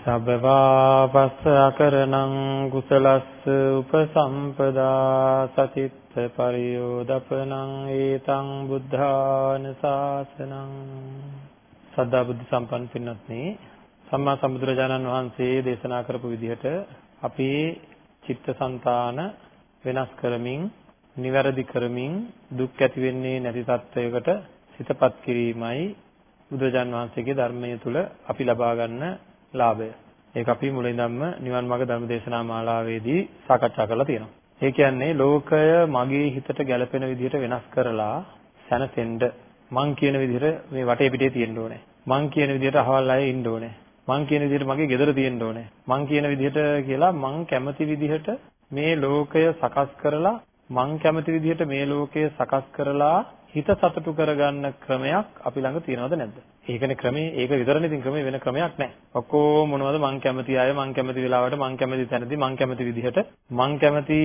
සබ්බවා පස්ස අකරණං කුසලස්ස උපසම්පදා සතිත්ත පරියෝදපනං ඒතං බුද්ධාන ශාසනං සද්ධා බුද්ධ සම්පන්න පින්වත්නි සම්මා සම්බුදුරජාණන් වහන්සේ දේශනා කරපු විදිහට අපේ චිත්තසංතාන වෙනස් කරමින් නිවැරදි කරමින් දුක් ඇති වෙන්නේ නැති තත්වයකට සිතපත් කිරීමයි බුදුරජාන් වහන්සේගේ ධර්මයේ තුල අපි ලබා ගන්න ලාභය. ඒක අපි මුලින්දම්ම නිවන් මාර්ග ධර්ම දේශනා මාලාවේදී සාකච්ඡා කරලා තියෙනවා. ඒ කියන්නේ ලෝකය මගේ හිතට ගැළපෙන විදිහට වෙනස් කරලා සැනසෙන්න මං කියන විදිහට මේ වටේ පිටේ තියෙන්න ඕනේ. මං කියන විදිහට අහවල් අය ඉන්න ඕනේ. මං කියන විදිහට මගේ ගෙදර තියෙන්න ඕනේ. මං කියන විදිහට කියලා මං කැමති විදිහට මේ ලෝකය සකස් කරලා මං කැමති විදිහට මේ ලෝකය සකස් කරලා හිත සතුටු කරගන්න ක්‍රමයක් අපි ළඟ තියෙනවද නැද්ද? ඒකනේ ක්‍රමේ ඒක විතරනේ ඉතින් ක්‍රමේ වෙන ක්‍රමයක් නැහැ. ඔක්කොම මොනවද මං කැමති අය මං කැමති වෙලාවට මං කැමති තැනදී මං කැමති විදිහට මං කැමති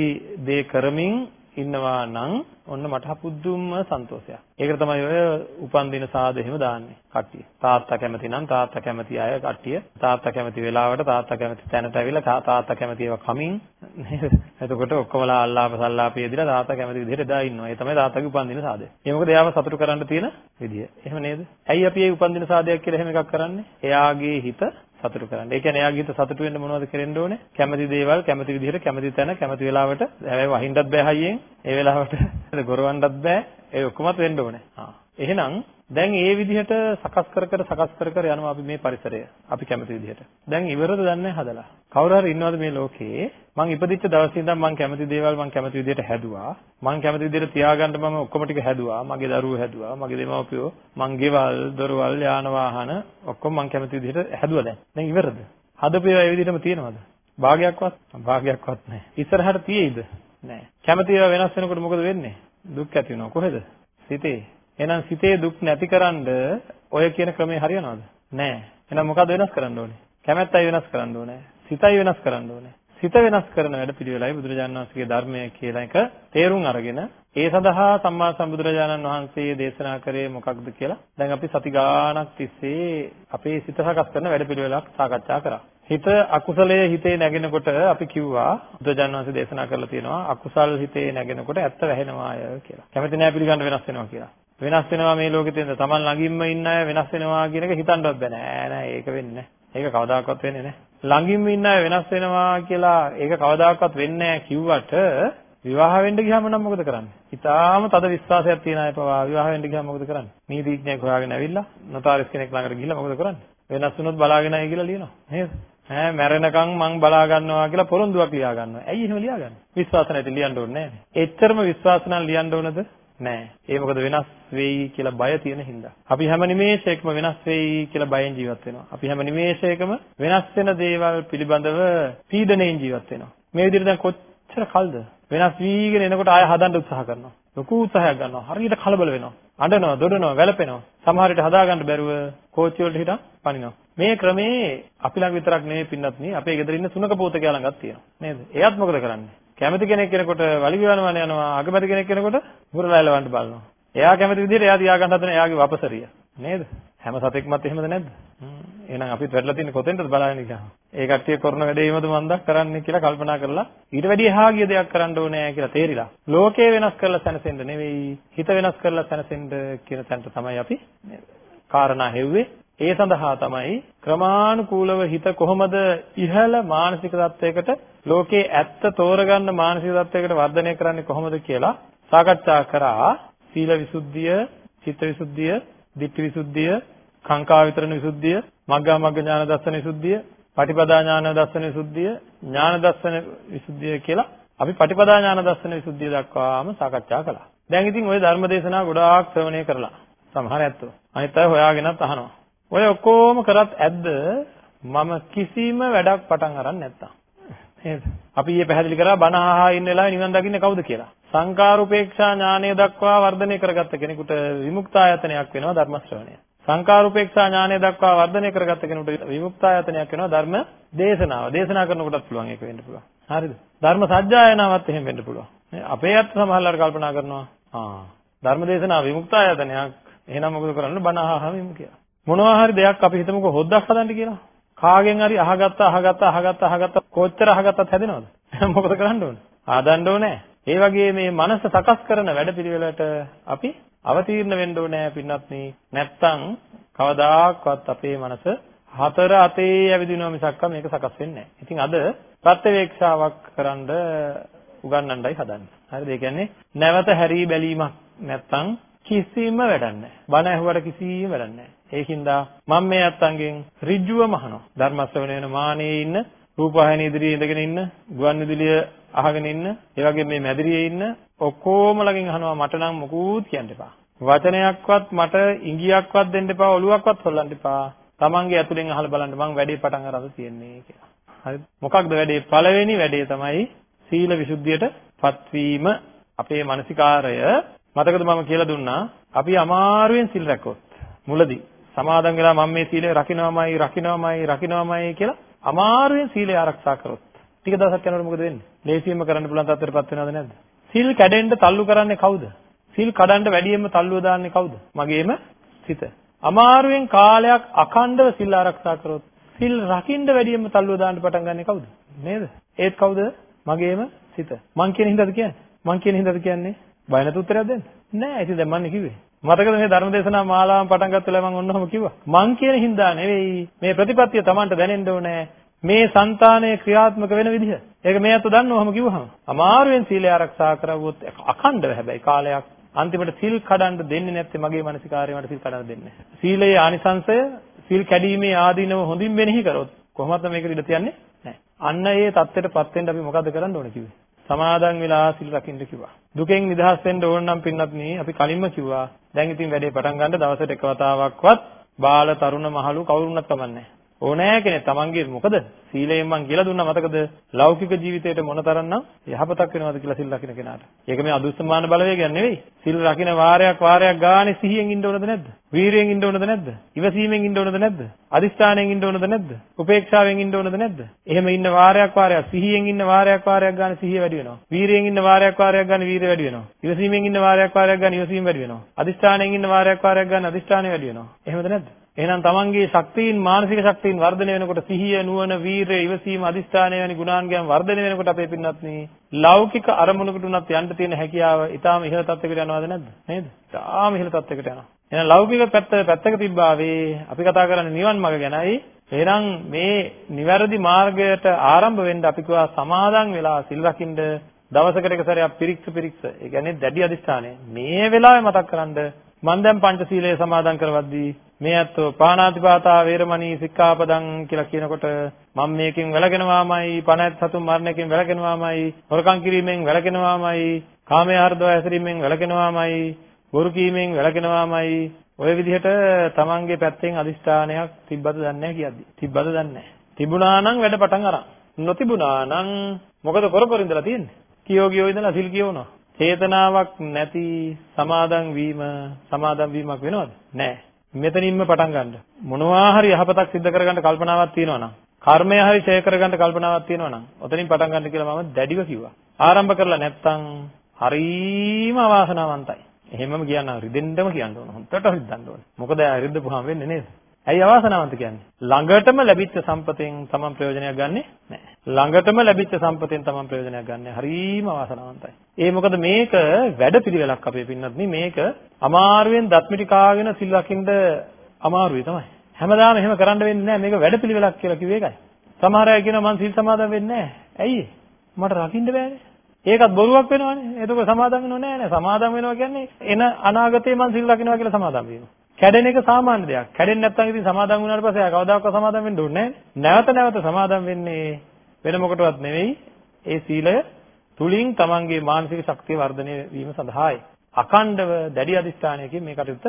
දේ කරමින් ඉන්නවා නම් ඔන්න මට පුදුම සන්තෝෂයක්. ඒකට තමයි ඔය උපන්දින සාද එහෙම දාන්නේ කට්ටිය. තාත්තා කැමති නම් තාත්තා කැමති අය කට්ටිය තාත්තා කැමති වෙලාවට තාත්තා කැමති තැනට ඇවිල්ලා තාත්තා කැමති ඒවා කමින් නේද? එතකොට ඔක්කොමලා අල්ලාප සල්ලාපිය දීලා තාත්තා කැමති විදිහට එදා ඉන්නවා. ඒ තමයි තාත්තගේ උපන්දින සාදය. ඒ මොකද එයාව සතුටු කරන්න තියෙන විදිය. එහෙම නේද? ඇයි අපි මේ උපන්දින සාදයක් කියලා එහෙම එකක් කරන්නේ? එයාගේ හිත සතුටු කරන්න. ඒ කියන්නේ එයාගේ හිත සතුටු වෙන්න මොනවද කරෙන්න ඕනේ? කැමති දේවල් කැමති විදිහට කැමති තැන කැමති වෙලාවට හැබැයි වහින්නත් බෑ හයියෙන්. ඒ වෙලාවට ගොරවන්නත් බෑ. ඒ ඔක්කොමත් වෙන්න ඕනේ. ආ. එහෙනම් දැන් ඒ විදිහට සකස් කර කර සකස් කර කර යනවා අපි මේ පරිසරය. අපි කැමති විදිහට. දැන් ඉවරද දන්නේ හදලා. කවුරු හරි ඉන්නවද මේ ලෝකේ මං ඉපදිච්ච දවසේ ඉඳන් මං කැමති දේවල් මං කැමති විදිහට හැදුවා. මං කැමති විදිහට තියාගන්න මම ඔක්කොම ටික හැදුවා. මගේ දරුවෝ හැදුවා. මගේ දෙමව්පියෝ මං ගෙවල්, දොරවල්, යාන වාහන ඔක්කොම මං කැමති විදිහට හැදුවා දැන්. දැන් ඉවරද? හදපු ඒවා ඒ විදිහටම තියෙනවද? භාගයක්වත් භාගයක්වත් නැහැ. ඉස්සරහට තියෙයිද? නැහැ. කැමති ඒවා වෙනස් වෙනකොට මොකද වෙන්නේ? දුක් ඇති වෙනවා. කොහෙද? සිතේ. එහෙනම් සිතේ දුක් නැතිකරන්න ඔය කියන ක්‍රමේ හරියනවද? නෑ. එහෙනම් මොකද වෙනස් කරන්න ඕනේ? කැමැත්තයි වෙනස් කරන්න ඕනේ. සිතයි වෙනස් කරන්න ඕනේ. සිත වෙනස් කරන වැඩපිළිවෙලයි බුදුරජාණන් වහන්සේගේ ධර්මය කියලා එක තේරුම් අරගෙන ඒ සඳහා සම්මා සම්බුදුරජාණන් වහන්සේ දේශනා කරේ මොකක්ද කියලා දැන් අපි සති ගාණක් තිස්සේ අපේ සිත සකස් කරන වැඩපිළිවෙලක් සාකච්ඡා කරා. හිත අකුසලයේ හිතේ නැගෙනකොට අපි කිව්වා බුදුරජාණන් වහන්සේ දේශනා කරලා තියෙනවා අකුසල් හිතේ නැගෙනකොට ඇත්ත වැහෙනවාය කියලා. කැමති නැහැ පිළිගන්න වෙනස් වෙනවා කියලා. වෙනස් වෙනවා මේ ලෝකෙ තියෙන තමන් ළඟින්ම ඉන්න අය වෙනස් වෙනවා කියන එක හිතන්නවත් බෑ නෑ නෑ ඒක වෙන්නේ නෑ. ඒක කවදාකවත් වෙන්නේ නැහැ. ළඟින්ම ඉන්න අය වෙනස් වෙනවා කියලා ඒක කවදාකවත් වෙන්නේ නැහැ කිව්වට විවාහ වෙන්න ගියාම නම් මොකද කරන්නේ? ඊටාම තද විශ්වාසයක් තියෙන අය පවා විවාහ වෙන්න ගියාම මොකද කරන්නේ? නීතිඥයෙක් හොයාගෙන ඇවිල්ලා නොතාරිස් කෙනෙක් ළඟට ගිහිල්ලා මොකද කරන්නේ? වෙනස් වුණොත් බලාගෙන ආයි කියලා ලියනවා. නේද? ඈ මැරෙනකන් මං බලා ගන්නවා කියලා පොරොන්දුවක් ලියා ගන්නවා. ඇයි එහෙම ලියාගන්නේ? විශ්වාස නැති ලියන්න ඕනේ නැහැ. එච්චරම විශ්වාස නම් ලියන්න ඕනද? නෑ. ඒ මොකද වෙනස් වෙයි කියලා බය තියෙන හින්දා. අපි හැම නිමේෂයකම වෙනස් වෙයි කියලා බයෙන් ජීවත් වෙනවා. අපි හැම නිමේෂයකම වෙනස් වෙන දේවල් පිළිබඳව පීඩණයෙන් ජීවත් වෙනවා. මේ විදිහට දැන් කොච්චර කල්ද? වෙනස් වීගෙන එනකොට ආය හදන්න උත්සාහ කරනවා. ලොකු උත්සාහයක් ගන්නවා. හරියට කලබල වෙනවා. අඬනවා, දොඩනවා, වැළපෙනවා. සමහර විට හදාගන්න බැරුව කෝච්චි වලට හිටන් පනිනවා. මේ ක්‍රමේ අපි ළඟ විතරක් නෙවෙයි පින්නත් නේ අපේ ගෙදර ඉන්න සුනක පෝතකයා ළඟත් තියෙනවා. නේද? එයාත් මොකද කරන්නේ? කැමති කෙනෙක් කෙනෙකුට වලිග යනවන යනවා අගමැති කෙනෙක් කෙනෙකුට මුරලා එලවන්න බලනවා. එයා කැමති විදිහට එයා තියාගන්න හදන එයාගේ වපසරිය. නේද? හැම සතෙක්මත් එහෙමද නැද්ද? එහෙනම් අපිත් වැටලා තින්නේ කොතෙන්ද බලන්නේ කියලා. ඒ කට්ටිය කරන වැඩේ හිමද මන්දක් කරන්නේ කියලා කල්පනා කරලා ඊට වැඩි එහා ගිය දෙයක් කරන්න ඕනේ කියලා තේරිලා. ලෝකේ වෙනස් කරලා සැනසෙන්න නෙවෙයි හිත වෙනස් කරලා සැනසෙන්න කියන තැනට තමයි අපි කාරණා හෙව්වේ. ඒ සඳහා තමයි ක්‍රමානුකූලව හිත කොහොමද ඉහළ මානසික තත්වයකට ලෝකේ ඇත්ත තෝරගන්න මානසික තත්වයකට වර්ධනය කරන්නේ කොහොමද කියලා සාකච්ඡා කරා සීල විසුද්ධිය, චිත්ත විසුද්ධිය, ditthi විසුද්ධිය, කාංකා විතරණ විසුද්ධිය, මග්ගා මග්ග ඥාන දර්ශන විසුද්ධිය, පටිපදා ඥාන දර්ශන විසුද්ධිය, ඥාන දර්ශන විසුද්ධිය කියලා අපි පටිපදා ඥාන දර්ශන විසුද්ධිය දක්වාම සාකච්ඡා කළා. දැන් ඉතින් ওই ධර්ම දේශනා ගොඩාක් ශ්‍රවණය කරලා සමහර ඇත්තෝ අනිත් අය හොයාගෙනත් අහනවා. ඔය ඔක්කොම කරත් ඇද්ද මම කිසිම වැඩක් පටන් අරන් නැත්තම්. නේද? අපි ඊයේ පැහැදිලි කරා බණ අහා ඉන්න වෙලාවේ නිවන් දකින්නේ කවුද කියලා. සංකාරූපේක්ෂා ඥානය දක්වා වර්ධනය කරගත්ත කෙනෙකුට විමුක්තායතනයක් වෙනවා ධර්ම ශ්‍රවණය. සංකාරූපේක්ෂා ඥානය දක්වා වර්ධනය කරගත්ත කෙනෙකුට විමුක්තායතනයක් වෙනවා ධර්ම දේශනාව. දේශනා කරනකොටත් පුළුවන් ඒක වෙන්න පුළුවන්. හරිද? ධර්ම සජ්ජායනාවත් එහෙම වෙන්න පුළුවන්. අපේ අත් සමහරවල්ලාට කල්පනා කරනවා ආ ධර්ම දේශනාව විමුක්තායතනයක් එහෙනම් මොකද කරන්න බණ අහහම ඉමු කියලා. මොනවා හරි දෙයක් අපි හිතමුකෝ හොද්දක් හදන්න කියලා. කාගෙන් හරි අහගත්ත අහගත්ත අහගත්ත අහගත්ත කොච්චර අහගත්තත් හැදෙනවද? මොකද කරන්න ඕන? ආදන්න ඕනේ. ඒ වගේ මේ මනස සකස් කරන වැඩපිළිවෙලට අපි අවතීර්ණ වෙන්න ඕනේ පින්වත්නි. නැත්තම් කවදාකවත් අපේ මනස හතර අතේ ඇවිදිනවා මිසක් මේක සකස් වෙන්නේ නැහැ. ඉතින් අද ප්‍රත්‍යවේක්ෂාවක් කරන්ඩ උගන්වන්නයි හදන්නේ. හරිද? ඒ කියන්නේ නැවත හැරී බැලීමක් නැත්තම් කිසිම වැඩක් නැහැ. බණ ඇහුවට කිසිම වැඩක් නැහැ. ඒකින්ද මම මේ අත්තන්ගෙන් ඍජුවම අහනවා. ධර්ම ශ්‍රවණය වෙන මානේ ඉන්න, රූපවාහිනිය ඉදිරියේ ඉඳගෙන ඉන්න, ගුවන් විදුලිය අහගෙන ඉන්න, ඒ වගේ මේ මැදිරියේ ඉන්න ඔක්කොම ළඟින් අහනවා මට නම් මොකුත් කියන්න එපා. වචනයක්වත් මට ඉංගියක්වත් දෙන්න එපා, ඔලුවක්වත් හොල්ලන්න එපා. Tamange ඇතුලෙන් අහලා බලන්න මං වැඩේ පටන් අරන් තියෙන්නේ කියලා. හරිද? මොකක්ද වැඩේ? පළවෙනි වැඩේ තමයි සීල විසුද්ධියට පත්වීම අපේ මානසිකාරය මතකද මම කියලා දුන්නා අපි අමාරුවෙන් සිල් රැක්කොත් මුලදී සමාදන් වෙලා මම මේ සීලය රකින්නමයි රකින්නමයි රකින්නමයි කියලා අමාරුවෙන් සීලය ආරක්ෂා කරොත් ටික දවසක් යනකොට මොකද වෙන්නේ? ලේසියෙන්ම කරන්න පුළුවන් තත්ත්වයටපත් වෙනවද නැද්ද? සිල් කැඩෙන්න තල්ලු කරන්නේ කවුද? සිල් කඩන්න වැඩියෙන්ම තල්ලුව දාන්නේ කවුද? මගේම සිත. අමාරුවෙන් කාලයක් අඛණ්ඩව සිල් ආරක්ෂා කරොත් සිල් රකින්න වැඩියෙන්ම තල්ලුව දාන්න පටන් ගන්නේ කවුද? නේද? ඒත් කවුද? මගේම සිත. මං කියන හින්දාද කියන්නේ? මං කියන හින්දාද කියන්නේ? බය නැතු උත්තරයක් දෙන්න. නෑ ඉතින් දැන් මන්නේ කිව්වේ. මතකද මේ ධර්මදේශනා මාලාවන් පටන් ගත්ත වෙලාව මම ඔන්නෝම කිව්වා. මං කියන හින්දා නෙවෙයි මේ ප්‍රතිපත්තිය Tamanට දැනෙන්න ඕනේ. මේ సంతානය ක්‍රියාත්මක වෙන විදිහ. ඒක මේ අත දන්නවම කිව්වහම. අමාරුවෙන් සීලය ආරක්ෂා කරවුවොත් අඛණ්ඩව හැබැයි කාලයක් අන්තිමට සීල් කඩන්න දෙන්නේ නැත්තේ මගේ මානසිකාරය මට සීල් කඩන්න දෙන්නේ නැහැ. සීලයේ ආනිසංශය සීල් කැඩීමේ ආදීනව හොඳින් මෙනෙහි කරොත් කොහොමද මේක ඉඩ තියන්නේ? නැහැ. අන්න ඒ தත්ත්වයටපත් වෙන්න අපි මොකද කරන්න ඕන කිව්වේ? සමාදන් වෙලා සිල් රකින්න කිව්වා. දුකෙන් නිදහස් වෙන්න ඕන නම් පින්නත් නේ අපි කලින්ම කිව්වා. දැන් ඉතින් වැඩේ පටන් ගන්න දවසට එක වතාවක්වත් බාල තරුණ මහලු කවුරුන්වත් කමන්නේ ඕනෑ කෙනෙක් තමන්ගේ මොකද සීලයෙන් මං කියලා දුන්නා මතකද ලෞකික ජීවිතේට මොනතරම්නම් යහපතක් වෙනවද කියලා සිල් රකින්න කෙනාට. ඒක මේ අදුස්සමාන බලවේගයක් නෙවෙයි. සිල් රකින්න වාරයක් වාරයක් ගානේ සිහියෙන් ඉන්න ඕනද නැද්ද? වීරියෙන් ඉන්න ඕනද නැද්ද? ඉවසීමෙන් ඉන්න ඕනද නැද්ද? අදිස්ථානයෙන් ඉන්න ඕනද නැද්ද? උපේක්ෂාවෙන් ඉන්න ඕනද නැද්ද? එහෙම ඉන්න වාරයක් වාරයක් සිහියෙන් ඉන්න වාරයක් වාරයක් ගානේ සිහිය වැඩි වෙනවා. වීරියෙන් ඉන්න වාරයක් වාරයක් ගානේ වීරිය වැඩි වෙනවා. ඉවසීමෙන් ඉන්න වාරයක් වාරයක් ගානේ ඉවසීම වැඩි වෙනවා. අදිස්ථානයෙන් ඉන්න වාරයක් වාරයක් ගානේ අදිස්ථානය වැඩි වෙනවා. එහෙමද නැද්ද? එහෙනම් තමන්ගේ ශක්තියින් මානසික ශක්තියින් වර්ධනය වෙනකොට සිහිය නුවණ වීරය ඉවසීම අදිස්ථානය වැනි ගුණාංගයන් වර්ධනය වෙනකොට අපේ පින්වත්නි ලෞකික අරමුණකට උනත් යන්න තියෙන හැකියාව ඊටාම ඉහළ තත්යකට යනවද නැද්ද? නේද? ඊටාම ඉහළ තත්යකට යනවා. එහෙනම් ලෞකික පැත්ත පැත්තක තිබ්බාවේ අපි කතා කරන්නේ නිවන් මාර්ග ගැනයි. එහෙනම් මේ නිවැරදි මාර්ගයට ආරම්භ වෙන්න අපි කිව්වා සමාදන් වෙලා සිල් රකින්න දවසකට එක සැරයක් පිරික්ස පිරික්ස. ඒ කියන්නේ දැඩි අදිස්ථානය. මේ වෙලාවේ මතක් කරන්ඩ මම දැන් පංචශීලය සමාදන් කරවද්දී මේ ඇත්තෝ පාණාතිපාතා වේරමණී සික්ඛාපදං කියලා කියනකොට මම මේකෙන් වැළකෙනවාමයි පණත් සතුන් මරණයකින් වැළකෙනවාමයි හොරකම් කිරීමෙන් වැළකෙනවාමයි කාමයාර්ධව හැසිරීමෙන් වැළකෙනවාමයි බොරු කීමෙන් වැළකෙනවාමයි. ඔය විදිහට තමන්ගේ පැත්තෙන් අදිෂ්ඨානයක් තිබ්බද දන්නේ නැහැ කියද්දි. තිබ්බද දන්නේ නැහැ. තිබුණා නම් වැඩ පටන් අරන්. නොතිබුණා නම් මොකද කර කර ඉඳලා තියෙන්නේ? කියෝ කියෝ ඉඳලා සිල් කියවනවා. චේතනාවක් නැති සමාදන් වීම සමාදන් වීමක් වෙනවද? නැහැ. මෙතනින්ම පටන් ගන්න. මොනවා හරි යහපතක් සිද්ධ කරගන්න කල්පනාවක් තියෙනවා නම් කර්මය හරි ඡය කරගන්න කල්පනාවක් තියෙනවා නම් ඔතනින් පටන් ගන්න කියලා මම දැඩිව කිව්වා. ආරම්භ කරලා නැත්තම් හරීම අවාසනාවන්තයි. එහෙමම කියන්න රිදෙන්නම කියන්න ඕන. හොන්දට රිද්දන්න ඕන. මොකද රිද්දපුවාම වෙන්නේ නේද? ඇයි අවාසනාවන්ත කියන්නේ? ළඟටම ලැබිච්ච සම්පතෙන් තමන් ප්‍රයෝජනයක් ගන්නෙ නැහැ. ළඟටම ලැබිච්ච සම්පතෙන් තමන් ප්‍රයෝජනයක් ගන්න හරීම අවාසනාවන්තයි. ඒ මොකද මේක වැඩපිළිවෙලක් අපේ පින්නත් මේක අමාරුවෙන් දත්මිටි කාගෙන සිල් රකින්න අමාරුයි තමයි. හැමදාම එහෙම කරන්න වෙන්නේ නැහැ. මේක වැඩපිළිවෙලක් කියලා කිව්වේ ඒකයි. සමහර අය කියනවා මං සිල් සමාදන් වෙන්නේ නැහැ. ඇයි? මට රකින්න බෑනේ. ඒකත් බොරුවක් වෙනවනේ. එතකොට සමාදන් වෙනව නෑ නෑ. සමාදන් වෙනවා කියන්නේ එන අනාගතේ මං සිල් රකින්නවා කියලා සමාදන් වෙනවා. කැඩෙන එක සාමාන්‍ය දෙයක්. කැඩෙන්නේ නැත්නම් ඉතින් සමාදන් වුණාට පස්සේ ආ කවදාකවත් සමාදන් වෙන්න ඕනේ නැවත නැවත සමාදන් වෙන්නේ වෙන මොකටවත් නෙවෙයි. ඒ සීලය තුලින් තමන්ගේ මානසික ශක්තිය වර්ධනය වීම සඳහායි. අකණ්ඩව දැඩි අධිෂ්ඨානයකින් මේ කටයුත්ත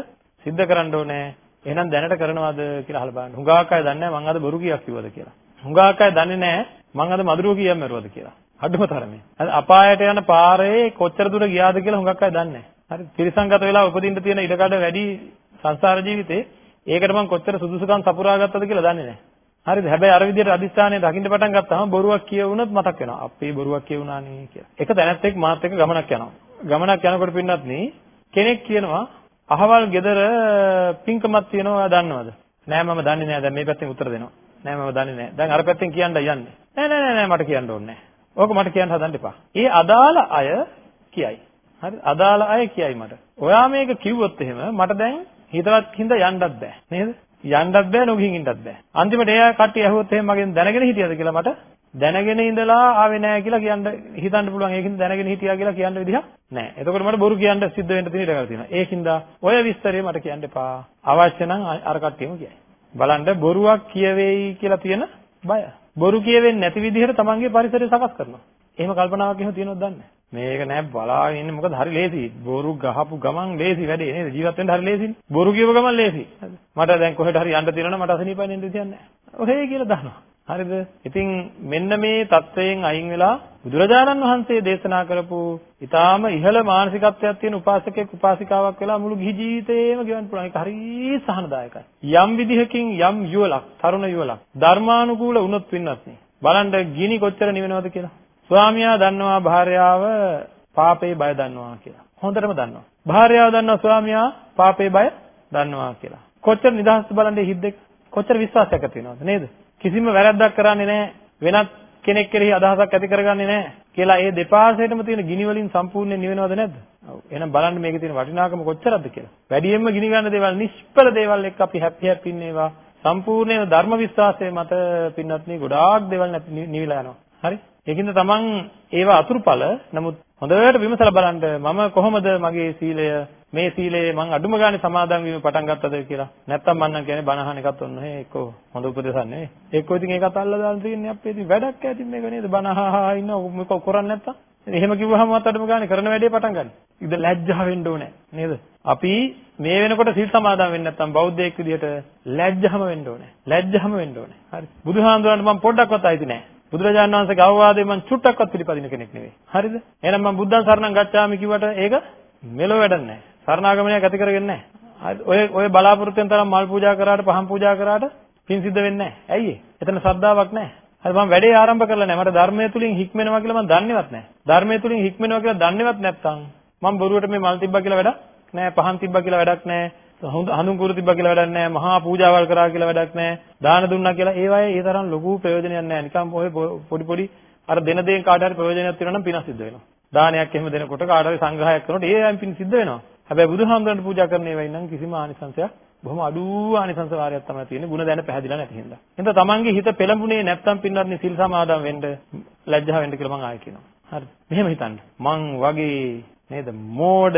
සිද්ධ කරන්න ඕනේ. එහෙනම් දැනට කරනවද කියලා අහලා බලන්න. හුඟාක් අය දන්නේ නැහැ මං අද බොරු කියක් කිව්වද කියලා. හුඟාක් අය දන්නේ නැහැ මං අද මధుරව කියක් මරුවද කියලා. අඩුම තරමේ. අපායට යන පාරේ කොච්චර දුර ගියාද කියලා හුඟක් අය දන්නේ නැහැ. හරි. තිරසංගත වෙලා උපදින්න තියෙන ඉඩකඩ වැඩි සංසාර ජීවිතේ ඒකට මං කොච්චර සුදුසුකම් සපුරා ගත්තද කියලා දන්නේ නැහැ. හරිද? හැබැයි අර විදිහට අදිස්ථානයේ දකින්න පටන් ගත්තාම බොරුවක් කියවුනොත් මතක් වෙනවා. අපේ බොරුවක් කියවුණානේ කියලා. එක තැනත් එක්ක මාත් එක්ක ගමනක් යනවා. ගමනක් යනකොට පින්නත් නේ කෙනෙක් කියනවා අහවල් ගෙදර පින්කමක් තියෙනවා දන්නවද? නෑ මම දන්නේ නෑ. දැන් මේ පැත්තෙන් උත්තර දෙනවා. නෑ මම දන්නේ නෑ. දැන් අර පැත්තෙන් කියන්න යන්නේ. නෑ නෑ නෑ මට කියන්න ඕනේ නෑ. ඕක මට කියන්න හදන්න එපා. ඒ අදාළ අය කියයි. හරි අදාළ අය කියයි මට. ඔයා මේක කිව්වොත් එහෙම මට දැන් හිතවත් හින්දා යන්නත් බෑ. නේද? යන්නත් බෑ නොගිහින් ඉන්නත් බෑ. අන්තිමට එයා කට්ටිය ඇහුවොත් එහෙම මගෙන් දැනගෙන හිටියද කියලා මට දැනගෙන ඉඳලා ආවේ නෑ කියලා කියන්න හිතන්න පුළුවන්. ඒකින්ද දැනගෙන හිටියා කියලා කියන්න විදිහක් නෑ. එතකොට මට බොරු කියන්න සිද්ධ වෙන්න තියෙන ඉඩකඩ තියෙනවා. ඒකින්ද ඔය විස්තරය මට කියන්න එපා. අවශ්‍ය නම් අර කට්ටියම කියයි. බලන්න බොරුවක් කියවේයි කියලා තියෙන බය. බොරු කියවෙන්නේ නැති විදිහට තමන්ගේ පරිසරය සකස් කරනවා. එහෙම කල්පනාවක් එහෙම තියෙනවද දන්නේ මේක නෑ බලාගෙන ඉන්නේ මොකද හරි ලේසි. බොරු ගහපු ගමන් ලේසි වැඩේ නේද? ජීවත් වෙන්න හරි ලේසිනේ. බොරු කියව ගමන් ලේසි. මට දැන් කොහෙට හරි යන්න තියෙනවනම් මට අසනීපයි නේද කියන්නේ. ඔහේ කියලා දානවා. හරිද? ඉතින් මෙන්න මේ தත්වයෙන් අයින් වෙලා බුදුරජාණන් වහන්සේ දේශනා කරපු ඊටාම ඉහළ මානසිකත්වයක් තියෙන උපාසකෙක් උපාසිකාවක් වෙලා මුළු ගිහි ජීවිතේම ගෙවන්න පුළුවන්. ඒක හරිය සහනදායකයි. යම් විදිහකින් යම් යුවලක්, තරුණ යුවලක් ධර්මානුකූල වුණොත් පින්නත් නේ. බලන්න ගිනි කොච්චර නිවෙනවද කියලා. ස්වාමියා දන්නවා භාර්යාව පාපේ බය දන්නවා කියලා. හොඳටම දන්නවා. භාර්යාව දන්නවා ස්වාමියා පාපේ බය දන්නවා කියලා. කොච්චර නිදහස්ද බලන්න හිද්දෙක් කොච්චර විශ්වාසයක් ඇති වෙනවද නේද? කිසිම වැරද්දක් කරන්නේ නැහැ. වෙනත් කෙනෙක් කෙරෙහි අදහසක් ඇති කරගන්නේ නැහැ කියලා ඒ දෙපාර්ශ්වයටම තියෙන ගිනි වලින් සම්පූර්ණයෙන් නිවෙනවද නැද්ද? ඔව්. එහෙනම් බලන්න මේකේ තියෙන වටිනාකම කොච්චරද කියලා. වැඩියෙන්ම ගිනි ගන්න දේවල් නිෂ්පල දේවල් එක්ක අපි හැපි හැපි ඉන්නේවා. සම්පූර්ණයෙන් ධර්ම විශ්වාසයේ මත පින්නත් නේ ගොඩාක් දේවල් නිවිලා යනවා. හරි? ඒකින්ද තමන් ඒවා අතුරුඵල නමුත් හොඳට විමසලා බලන්න මම කොහොමද මගේ සීලය මේ සීලේ මං අඩුම ගානේ සමාදන් වීම පටන් ගත්තද කියලා නැත්තම් මන්නම් කියන්නේ බණ අහන එකත් ඔන්න ඔහේ එක්කෝ හොඳ උපදේශක් නෙවෙයි එක්කෝ ඉතින් ඒකත් අල්ලලා දාලා තියන්නේ අපේ ඉතින් වැඩක් ඇති මේක නේද බණ අහහා ඉන්න මේක කරන්නේ නැත්තම් එහෙම කිව්වහම මත් අඩුම ගානේ කරන වැඩේ පටන් ගන්න. ඉත ලැජ්ජා වෙන්න ඕනේ නේද? අපි මේ වෙනකොට සිල් සමාදන් වෙන්නේ නැත්තම් බෞද්ධයෙක් විදිහට ලැජ්ජාම වෙන්න ඕනේ. ලැජ්ජාම වෙන්න ඕනේ. හරි. බුදුහාමුදුරන්ට මම පොඩ්ඩක්වත් අයිති නැහැ. බුදුරජාණන් වහන්සේගේ අවවාදේ මම චුට්ටක්වත් පිළිපදින කෙනෙක් නෙවෙයි. හරිද? එහෙනම් මම බුද්ධං සරණං ගච්ඡාමි කිව්වට ඒක මෙලොව වැඩක් නැහැ. සරණාගමනයක් ඇති කරගන්නේ නැහැ. ඔය ඔය බලාපොරොත්තුෙන් තරම් මල් පූජා කරාට පහන් පූජා කරාට පින් සිද්ධ වෙන්නේ නැහැ. ඇයි ඒ? එතන ශ්‍රද්ධාවක් නැහැ. හරි මම වැඩේ ආරම්භ කරලා නැහැ. මට ධර්මයේ තුලින් හික්මෙනවා කියලා මම දන්නේවත් නැහැ. ධර්මයේ තුලින් හික්මෙනවා කියලා දන්නේවත් නැත්නම් මම බොරුවට මේ මල් තිබ්බා කියලා වැඩක් නැහැ. පහන් තිබ්බා කියලා වැඩක් නැහැ. හඳුන් කුරු තිබ්බා කියලා වැඩක් නැහැ. මහා පූජාවල් කරා කියලා වැඩක් නැහැ. දාන දුන්නා කියලා ඒවායේ ඒ තරම් ලොකු ප්‍රයෝජනයක් නැහැ. නිකන් ඔය පොඩි පොඩි අර දෙන දේෙන් කාට හරි ප්‍රයෝජනයක් තියෙනවා නම් පින සිද්ධ වෙනවා. දානයක් එහෙම දෙනකොට කාට හරි සංග්‍රහයක් කරනකොට ඒ අයින් පින් සිද්ධ වෙනවා. හැබැයි බුදුහාමුදුරන්ට පූජා කරන ඒවායින් නම් කිසිම ආනිසංශයක් බොහොම අඩු ආනිසංස වාරයක් තමයි තියෙන්නේ. ಗುಣ දැන පැහැදිලා නැති හින්දා. එහෙනම් තමන්ගේ හිත පෙළඹුණේ නැත්තම් පින්වත්නි සිල් සමාදන් වෙන්න ලැජ්ජා වෙන්න කියලා මම ආයෙ කියනවා. හරි. මෙහෙම හිතන්න. මං වගේ නේද මෝඩ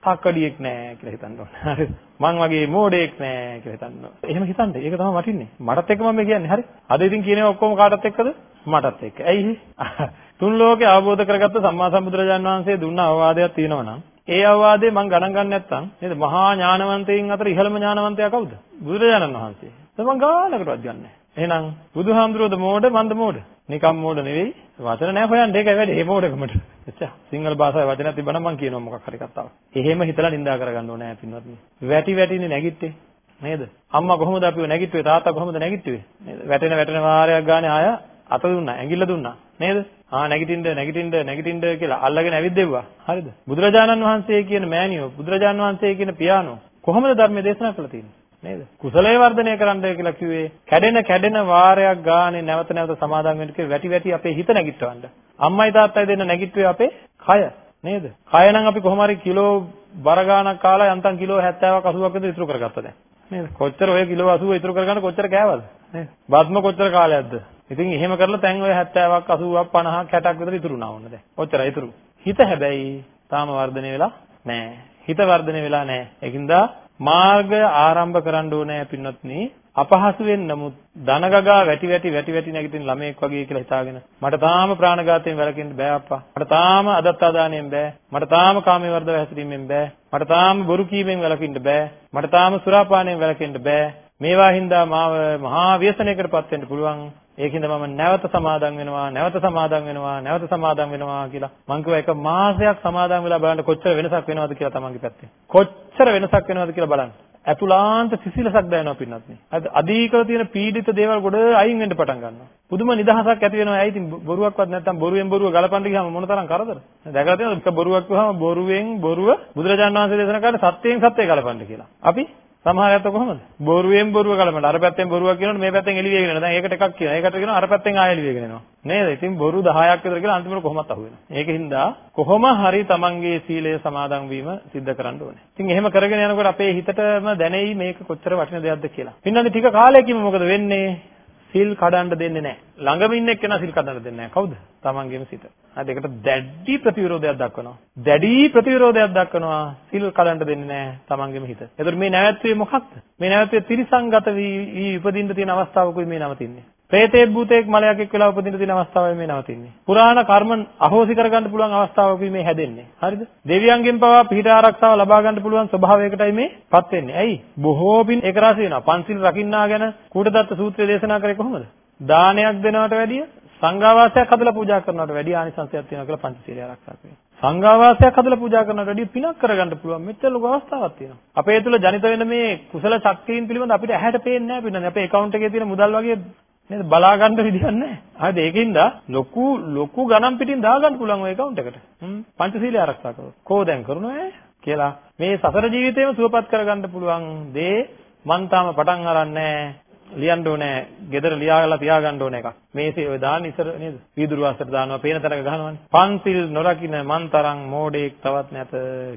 තකඩියෙක් නෑ කියලා හිතන්න ඕනේ. හරි. මං වගේ මෝඩයෙක් නෑ කියලා හිතන්න ඕනේ. එහෙම හිතන්න. ඒක තමයි වටින්නේ. මටත් එක්ක මම කියන්නේ. හරි. අද ඉතින් කියනවා ඔක්කොම කාටත් එක්කද? මටත් එක්ක. ඇයි තුන් ලෝකේ අවබෝධ කරගත්ත සම්මා සම්බුදුරජාන් වහන්සේ දුන්න අවවාදයක් තියෙනවා නම් ඒ අවවාදේ මං ගණන් ගන්න නැත්නම් නේද මහා ඥානවන්තයින් අතර ඉහළම ඥානවන්තයා කවුද? බුදුරජාණන් වහන්සේ. මං ගානකටවත් ගන්නෑ. එහෙනම් බුදුහාමුදුරුවෝද මෝඩ මන්ද මෝඩ? නිකම් මෝඩ නෙවෙයි. වචන නැහැ හොයන්න ඒකයි වැඩේ. ඒ මෝඩකමට. එච්චා. සිංහල භාෂාවේ වචන තිබ්බනම් මං කියනවා මොකක් හරි කතාවක්. එහෙම හිතලා නිඳා කරගන්න ඕනේ නෑ පින්වත්නි. වැටි වැටිනේ නැගිට්ටේ. නේද? අම්මා කොහොමද අපිව නැගිට්ටුවේ? තාත්තා කොහොමද නැගිට්ටුවේ? නේද? වැටෙන වැටෙන වාරයක් ගානේ ආය අත දුන්නා, ඇඟිල්ල දුන්නා. නේද? ආ නැගිටින්න නැගිටින්න නැගිටින්න කියලා අල්ලගෙන ඇවිද්දෙව්වා. හරිද? බුදුරජාණන් වහන්සේ කියන මෑණියෝ, බුදුරජාණන් වහන්සේ කියන පියාණෝ කොහොමද ධර්මයේ දේශනා කළා තියෙන්නේ? නේද? කුසලයේ වර්ධනය කරන්න කියලා කිව්වේ කැඩෙන කැඩෙන වාරයක් ගානේ නැවත නැවත සමාදන් වෙන්න කිව්වේ වැටි වැටි අපේ හිත නැගිටවන්න. අම්මයි තාත්තයි දෙන්න නැගිට්ටුවේ අපේ කය නේද? කය නම් අපි කොහොම හරි කිලෝ බර ගාණක් කාලා යන්තම් කිලෝ 70ක් 80ක් විතර ඉතුරු කරගත්තා දැන්. නේද? කොච්චර ඔය කිලෝ 80 ඉතුරු කරගන්න කොච්චර කෑවද? නේද? බත්ම කොච්චර කාලයක්ද? ඉතින් එහෙම කරලා දැන් ඔය 70ක් 80ක් 50ක් 60ක් විතර ඉතුරු නා වුණා දැන්. ඔච්චරයි ඉතුරු. හිත හැබැයි තාම වර්ධනය වෙලා නැහැ. හිත වර්ධනය වෙලා නැහැ. ඒකින්ද මාර්ගය ආරම්භ කරන්න ඕනේ පින්වත්නි. අපහසුවෙන් නමුත් දනගගා වැටි වැටි වැටි වැටි නැගිටින ළමයෙක් වගේ කියලා හිතාගෙන මට තාම ප්‍රාණඝාතයෙන් වැළකෙන්න බෑ අප්පා. මට තාම අදත්තාදානයෙන් බෑ. මට තාම කාමයේ වර්ධව හැසිරීමෙන් බෑ. මට තාම බොරු කීමෙන් වැළකින්න බෑ. මට තාම සුරාපානයෙන් වැළකෙන්න බෑ. මේවා හින්දා මාව මහා ව්‍යසනයකටපත් වෙන්න පුළුවන්. ඒකින්ද මම නැවත සමාදන් වෙනවා නැවත සමාදන් වෙනවා නැවත සමාදන් වෙනවා කියලා මං කිව්වා එක මාසයක් සමාදන් වෙලා බලන්න කොච්චර වෙනසක් වෙනවද කියලා තමන්ගේ පැත්තේ කොච්චර වෙනසක් වෙනවද කියලා බලන්න ඇතුලාන්ත සිසිලසක් දැනෙනවා පින්නත් නේ. අද අධිකව තියෙන පීඩිත දේවල් ගොඩ අයින් වෙන්න පටන් ගන්නවා. පුදුම නිදහසක් ඇති වෙනවා. ඇයි ඉතින් බොරුවක්වත් නැත්තම් බොරුවෙන් බොරුව ගලපන්න ගියාම මොන තරම් කරදර. දැකලා තියෙනවද? එක බොරුවක් කිව්වම බොරුවෙන් බොරුව බුදුරජාණන් වහන්සේ දේශනා කරන්නේ සත්‍යයෙන් සත්‍යය ගලපන්න කියලා. අපි සමහර අයත් කොහොමද? බොරුවෙන් බොරුව ගලපන්න. අර පැත්තෙන් බොරුවක් කියනොත් මේ පැත්තෙන් එළි වේගෙන යනවා. දැන් ඒකට එකක් කියනවා. ඒකට කියනවා අර පැත්තෙන් ආයෙ එළි වේගෙන යනවා. නේද? ඉතින් බොරු 10ක් විතර කියලා අන්තිමට කොහොමත් අහු වෙනවා. ඒකින්ද කොහොම හරි තමන්ගේ සීලය සමාදන් වීම සිද්ධ කරන්න ඕනේ. ඉතින් එහෙම කරගෙන යනකොට අපේ හිතටම දැනෙයි මේක කොච්චර වටින දෙයක්ද කියලා. පින්නන්නේ ටික කාලයකින් මොකද වෙන්නේ? සිල් කඩන්න දෙන්නේ නැහැ. ළඟම ඉන්න එක්කෙනා සිල් කඩන්න දෙන්නේ නැහැ. කවුද? තමන්ගේම සිත. හරි ඒකට දැඩි ප්‍රතිවිරෝධයක් දක්වනවා. දැඩි ප්‍රතිවිරෝධයක් දක්වනවා. සිල් කඩන්න දෙන්නේ නැහැ තමන්ගේම හිත. එතකොට මේ නැවැත්වීම මොකක්ද? මේ නැවැත්වීම තිරිසංගත වී උපදින්න තියෙන අවස්ථාවකුයි මේ නවතින්නේ. ප්‍රේතේ භූතේක් මලයක් එක් වෙලා උපදින්න තියෙන අවස්ථාවයි මේ නවතින්නේ. පුරාණ කර්ම අහෝසි කරගන්න පුළුවන් අවස්ථාවකුයි මේ හැදෙන්නේ. හරිද? දෙවියන්ගෙන් පවා පිහිට ආරක්ෂාව ලබා ගන්න පුළුවන් ස්වභාවයකටයි මේපත් වෙන්නේ. ඇයි? බොහෝ පින් ඒක රාශි වෙනවා. පන්සිල් රකින්නා ගැන කූටදත්ත සූත්‍රය දේශනා කරේ කොහොමද? දානයක් දෙනවට වැඩිය සංඝාවාසයක් හදලා පූජා කරනවට වැඩිය ආනිසංසයක් තියෙනවා කියලා පංචශීලය ආරක්ෂා කරනවා. සංඝාවාසයක් හදලා පූජා කරනවට වැඩිය පිනක් කරගන්න පුළුවන් මෙච්චර ලොකු අවස්ථාවක් තියෙනවා. අපේ තුල ජනිත වෙන මේ කුසල ශක්තියින් පිළිබඳ අපිට ඇහැට පේන්නේ නැහැ පින්නන්නේ. අපේ account එකේ තියෙන මුදල් වගේ නේද බලා ගන්න විදියක් නැහැ. හරිද? ඒකින්ද ලොකු ලොකු ගණන් පිටින් දාගන්න පුළුවන් ඔය account එකට. හ්ම් පංචශීලය ආරක්ෂා කරොත්. කෝ දැන් කරනවද කියලා. මේ සසර ජීවිතේම සුවපත් කරගන්න පුළුවන් දේ මන් තාම පටන් අරන්නේ ලියන්න ඕනේ. gedara ලියාගලා තියාගන්න ඕනේ එකක්. මේසේ ඔය දාන්න ඉස්සර නේද? වීදුරු වාසයට දානවා, පේන තැනක ගහනවනේ. පන්සිල් නොරකින්න මන් තරම් මෝඩෙක් තවත් නැත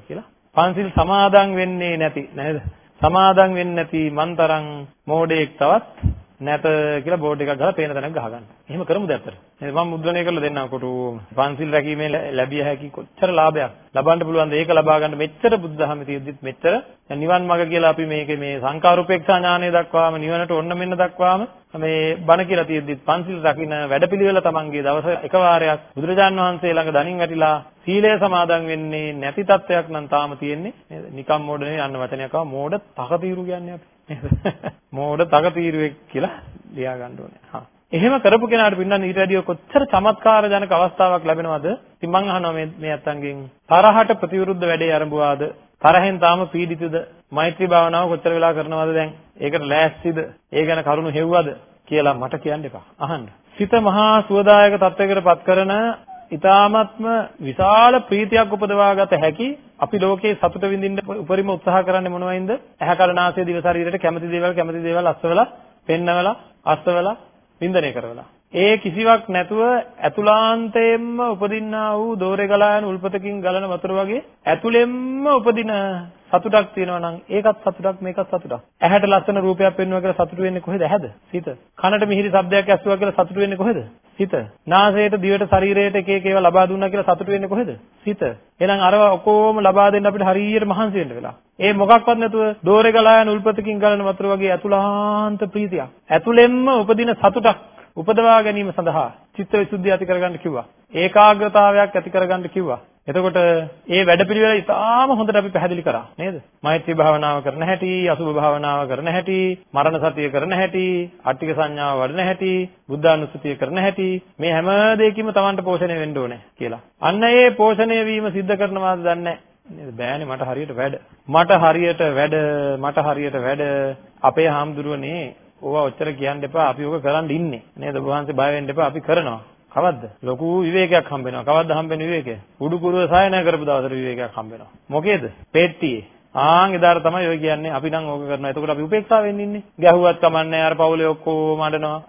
කියලා. පන්සිල් සමාදන් වෙන්නේ නැති නේද? සමාදන් වෙන්නේ නැති මන් තරම් මෝඩෙක් තවත් නැත කියලා බෝඩ් එකක් ගහලා පේන තැනක ගහගන්න. එහෙම කරමුද ඇත්තට? එහෙනම් මම මුද්‍රණය කරලා දෙන්නම් කොටුවම. පන්සිල් රැකීමෙන් ලැබිය හැකි කොච්චර ලාභයක් ලබන්න පුළුවන්ද? ඒක ලබා ගන්න මෙච්චර බුද්ධහම තියෙද්දිත් මෙච්චර නිවන් මාර්ග කියලා අපි මේකේ මේ සංකාරූපේක්ෂා ඥානය දක්වාම නිවනට ඔන්න මෙන්න දක්වාම මේ බණ කියලා තියෙද්දිත් පන්සිල් රකින්න වැඩපිළිවෙල තමන්ගේ දවස එකවාරයක් බුදුරජාන් වහන්සේ ළඟ දණින් වැටිලා සීලය සමාදන් වෙන්නේ නැති තත්වයක් නම් තාම තියෙන්නේ නේද? නිකම් මෝඩ නෙවෙයි අන්න වචනයක් ආව මෝඩ තකතිරු කියන්නේ අපි. මෝඩ තකතිරුවෙක් කියලා ලියා ගන්න ඕනේ. හා. එහෙම කරපු කෙනාට පින්නන්න ඊට වැඩිය කොච්චර චමත්කාර ජනක අවස්ථාවක් ලැබෙනවද? ඉතින් මං අහනවා මේ මේ අත්තන්ගෙන් තරහට ප්‍රතිවිරුද්ධ වැඩේ ආරම්භවාද? තරහෙන් තාම පීඩිතද? මෛත්‍රී භාවනාව කොච්චර වෙලා කරනවද දැන්? ඒකට ලෑස්තිද? ඒ ගැන කරුණු හෙව්වද කියලා මට කියන්න එපා. අහන්න. සිත මහා සුවදායක තත්වයකට පත් කරන ඊ타ත්ම විශාල ප්‍රීතියක් උපදවා ගත හැකි අපි ලෝකේ සතුට විඳින්න උපරිම උත්සාහ කරන්නේ මොනවයින්ද? ඇහැ කරනාසය දිව ශරීරයට කැමති දේවල් කැමති දේවල් අස්වලා, පෙන්නවලා, අස්වලා, වින්දනය කරවලා. ඒ කිසිවක් නැතුව ඇතුලාන්තයෙන්ම උපදින්නා වූ දෝරේ ගලා යන උල්පතකින් ගලන වතුර වගේ ඇතුළෙන්ම උපදින සතුටක් තියෙනවා නම් ඒකත් සතුටක් මේකත් සතුටක්. ඇහැට ලස්සන රූපයක් පෙන්වුවා කියලා සතුටු වෙන්නේ කොහෙද? ඇහැද? සිත. කනට මිහිරි ශබ්දයක් ඇසුවා කියලා සතුටු වෙන්නේ කොහෙද? සිත. නාසයට දිවට ශරීරයට එක එක ඒවා ලබා දුන්නා කියලා සතුටු වෙන්නේ කොහෙද? සිත. එහෙනම් අරව ඔක්කොම ලබා දෙන්න අපිට හරියට මහන්සි වෙන්න වෙලා. ඒ මොකක්වත් නැතුව දෝරේ ගලා යන උල්පතකින් ගලන වතුර වගේ ඇතුළාන්ත ප්‍රීතියක්. ඇතුළෙන්ම උපදින සතුටක් උපදවා ගැනීම සඳහා චිත්ත විසුද්ධිය ඇති කරගන්න කිව්වා. ඒකාග්‍රතාවයක් ඇති කරගන්න කිව්වා. එතකොට ඒ වැඩපිළිවෙල ඉතාම හොඳට අපි පැහැදිලි කරා නේද? මෛත්‍රී භාවනාව කරන හැටි, අසුභ භාවනාව කරන හැටි, මරණ සතිය කරන හැටි, අට්ටික සංඥාව වඩන හැටි, බුද්ධානුස්සතිය කරන හැටි මේ හැම දෙයකින්ම Tamanට පෝෂණය වෙන්න ඕනේ කියලා. අන්න ඒ පෝෂණය වීම සිද්ධ කරනවාද දන්නේ නේද? බෑනේ මට හරියට වැඩ. මට හරියට වැඩ, මට හරියට වැඩ අපේ හාමුදුරුවනේ ඕවා ඔච්චර කියන්න එපා අපි ඕක කරන් ඉන්නේ. නේද? ඔබ වහන්සේ බය වෙන්න එපා අපි කරනවා. කවද්ද? ලොකු විවේකයක් හම්බ වෙනවා කවද්ද හම්බෙන විවේකය? උඩු කුරුව සායනය කරපු දවසට විවේකයක් හම්බ වෙනවා මොකේද? පෙට්ටියේ. ආන් එදාට තමයි ඔය කියන්නේ අපි නම් ඕක කරනවා. එතකොට අපි උපේක්ෂාවෙන් ඉන්නේ. ගැහුවත් කමන්නේ. අර පවුලේ ඔක්කොම අඬනවා.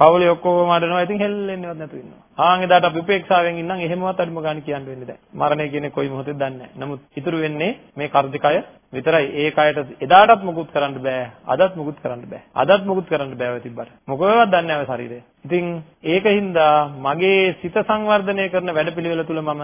පවුලේ ඔක්කොම අඬනවා. ඉතින් හෙල්ලෙන්නේවත් නැතුව ඉන්නවා. ආන් එදාට අපි උපේක්ෂාවෙන් ඉන්නම් එහෙමවත් අඩුම ගන්න කියන්න වෙන්නේ දැන්. මරණය කියන්නේ කොයි මොහොතේද දන්නේ නැහැ. නමුත් ඉතුරු වෙන්නේ මේ කර්දිකය විතරයි. ඒ කයට එදාටත් මුකුත් කරන්න බෑ. අදත් මුකුත් කරන්න බෑ. අදත් මුකුත් කරන්න බෑ ඔය තිබ්බට. මොකවත් දන්නේ නැහැ ශරීරය. ඉතින් ඒකින්ද මගේ සිත සංවර්ධනය කරන වැඩපිළිවෙල තුල මම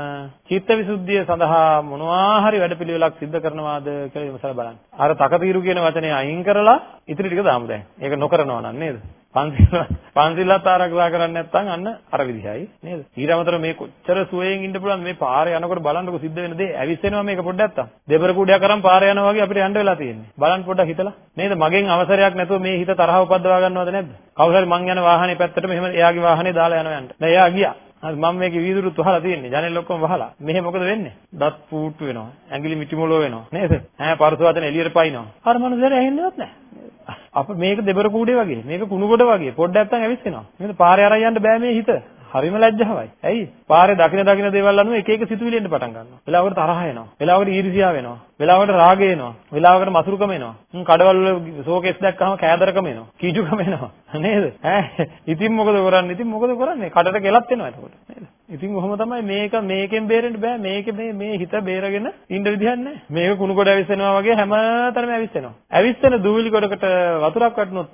චිත්තවිසුද්ධිය සඳහා මොනවා හරි වැඩපිළිවෙලක් සිද්ධ කරනවාද කියලා විමසලා බලන්න. අර තකතිරු කියන වචනේ අයින් කරලා ඉතිරි ටික දාමු දැන්. ඒක නොකරනවා නම් නේද? පන්සිල් පන්සිල්වත් ආරක්ෂා කරන්නේ නැත්නම් අන්න අර විදිහයි නේද? ඊටමතර මේ කොච්චර සුවයෙන් ඉන්න පුළුවන් මේ පාරේ යනකොට බලන්නකො සිද්ධ වෙන දේ ඇවිස්සෙනවා මේක පොඩ්ඩක් නැත්තම්. දෙබර කුඩයක් කරන් පාරේ යනවා වගේ අපිට යන්න වෙලා තියෙන්නේ. බලන්න පොඩ්ඩක් හිතලා. නේද? මගෙන් අවසරයක් නැතුව මේ හිත තරහ උපද්දවා ගන්නවද නැද්ද? කවුරු හරි මං යන වාහනේ පැත්තට මෙහෙම එයාගේ වාහනේ දාලා යනවා යන්න. දැන් එයා ගියා. හරි මම මේකේ වීදුරුත් වහලා තියෙන්නේ. ජනෙල් ඔක්කොම වහලා. මෙහෙ මොකද වෙන්නේ? දත් පූට්ටු වෙනවා. ඇඟිලි මිටිමොලෝ වෙනවා. නේද? ඈ පරස වචන එළියට පයින්නවා. අර මනුස්සයර ඇහෙන්නේවත් නැහැ. අප මේක දෙබර කූඩේ වගේ මේක කුණු කොට වගේ පොඩ්ඩක් නැත්තම් ඇවිස්සෙනවා. නේද පාරේ අරන් යන්න බෑ මේ හිත. හරිම ලැජ්ජාවයි. ඇයි? පාරේ දකින දකින දේවල් අනුව එක එක සිතුවිලි එන්න පටන් ගන්නවා. වෙලාවකට තරහ එනවා. වෙලාවකට ඊර්ෂ්‍යාව එනවා වෙලාවකට රාගය එනවා. වෙලාවකට මසුරුකම එනවා. හ්ම් කඩවල වල ෂෝකේස් දැක්කම කෑදරකම එනවා. කීජුකම එනවා. නේද? ඈ ඉතින් මොකද කරන්නේ? ඉතින් මොකද කරන්නේ? කටට කෙලත් එනවා එතකොට. නේද? ඉතින් ඔහොම තමයි මේක මේකෙන් බේරෙන්න බෑ. මේක මේ මේ හිත බේරගෙන ඉන්න විදිහක් නැහැ මේක කුණු කොට ඇවිස්සෙනවා වගේ හැමතැනම ඇවිස්සෙනවා. ඇවිස්සෙන දූවිලි කොටකට වතුරක් වටනොත්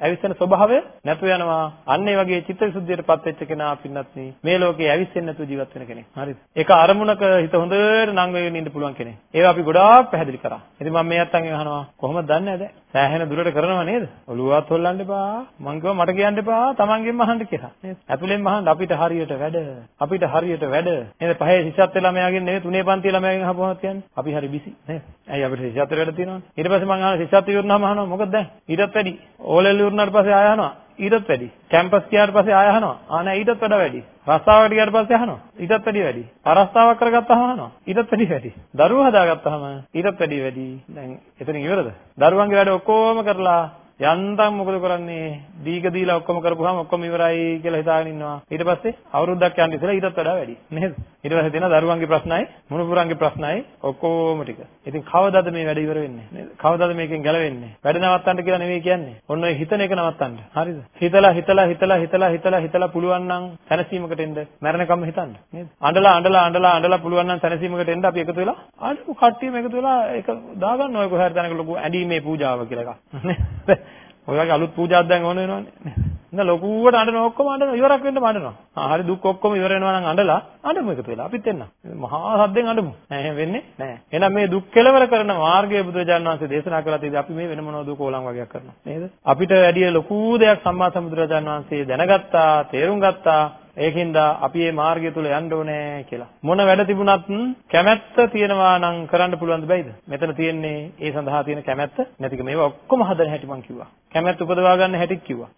ඇවිස්සෙන ස්වභාවය නැතු වෙනවා. අන්න ඒ වගේ චිත්තවිසුද්ධියටපත් වෙච්ච කෙනා පින්නත් මේ ලෝකේ ඇවිස්සෙන්නේ නැතුව ජීවත් වෙන කෙනෙක්. හරිද? ඒක අරමුණක හිත හොඳට නංග වෙගෙන ඉන්න පුළුවන් කෙනෙක්. ඒවා අපි ගොඩාක් පැහැදිලි කරා. ඉතින් මම මේ අත්තන්ගෙන් අහනවා කොහොමද දන්නේ නැද? සෑහෙන දුරට කරනවා නේද? ඔළුවත් හොල්ලන්න එපා. මං කිව්වා මට කියන්න එපා. තමන්ගෙන්ම අහන්න කියලා. නේද? ඇතුලෙන්ම අහන්න අපිට හරියට වැඩ. අපිට හරියට වැඩ. නේද? පහේ ශිෂ්‍යත්ව ළමයාගෙන් නෙවෙයි තුනේ පන්ති ළමයාගෙන් අහපුවම කියන්නේ. අපි හරි බිසි නේද? ඇයි අපිට ශිෂ්‍යත්ව වැඩ තියෙනවනේ. ඊට පස්සේ මං අහන ශිෂ්‍යත්ව ඉවරනම අහනවා මොකද දැන්? ඊටත් වැඩි. ඕලෙල් ඉවරනාට පස්සේ ආය අහනවා. ඊටත් වැඩි. කැම්පස් ගියාට පස්සේ ආය අහනවා. ආ නෑ ඊටත් වඩා වැඩි. රස්සාවකට ගියාට පස්සේ අහනවා. ඊටත් වැඩි වැඩි. අරස්තාවක් කරගත්තාම අහනවා. ඊටත් වැඩි වැඩි. දරුවෝ හදාගත්තාම ඊටත් වැඩි වැඩි. දැන් එතනින් ඉවරද? දරුවන්ගේ වැඩ ඔක්කොම කරලා යන්තම් මොකද කරන්නේ? දීක දීලා ඔක්කොම කරපුවාම ඔක්කොම ඉවරයි කියලා හිතාගෙන ඉන්නවා. ඊට පස්සේ අවුරුද්දක් යන ඉස්සෙල්ලා ඊටත් වඩා වැඩි. නේද? ඊට පස්සේ දෙන දරුවන්ගේ ප්‍රශ්නයි මුණුපුරන්ගේ ප්‍රශ්නයි ඔක්කොම ටික. ඉතින් කවදාද මේ වැඩ ඉවර වෙන්නේ? නේද? කවදාද මේකෙන් ගැලවෙන්නේ? වැඩ නවත්තන්න කියලා නෙවෙයි කියන්නේ. ඔන්න ඔය හිතන එක නවත්තන්න. හරිද? හිතලා හිතලා හිතලා හිතලා හිතලා හිතලා පුළුවන් නම් සැනසීමකට එන්න. මරණකම් හිතන්න. නේද? අඬලා අඬලා අඬලා අඬලා පුළුවන් නම් සැනසීමකට එන්න අපි එකතු වෙලා අඬු කට්ටියම එකතු වෙලා ඒක දාගන්න ඔය කොහේ හරි තැනක ලොකු ඇඳීමේ පූජාව කියලා එකක්. නේද? ඔය වගේ අලුත් පූජාවක් දැන් ඕන වෙනවනේ. නේද ලොකුවට අඬන ඔක්කොම අඬන ඉවරක් වෙන්න අඬනවා. ආ හරි දුක් ඔක්කොම ඉවර වෙනවා නම් අඬලා අඬමු එකතු වෙලා අපිත් එන්න. මහා සද්දෙන් අඬමු. නෑ එහෙම වෙන්නේ නෑ. එහෙනම් මේ දුක් කෙලවර කරන මාර්ගය බුදුරජාණන් වහන්සේ දේශනා කළා තියෙදි අපි මේ වෙන මොනවද කෝලම් වගේක් කරනවා. නේද? අපිට වැඩි ලොකු දෙයක් සම්මා සම්බුදුරජාණන් වහන්සේ දැනගත්තා, තේරුම් ගත්තා. ඒකින්ද අපි මේ මාර්ගය තුල යන්න ඕනේ කියලා. මොන වැඩ තිබුණත් කැමැත්ත තියෙනවා නම් කරන්න පුළුවන් දෙයිද? මෙතන තියෙන්නේ ඒ සඳහා තියෙන කැමැත්ත නැතික මේවා ඔක්කොම හදන හැටි මං කිව්වා. කැමැත්ත උපදවා ගන්න හැටිත් කිව්වා.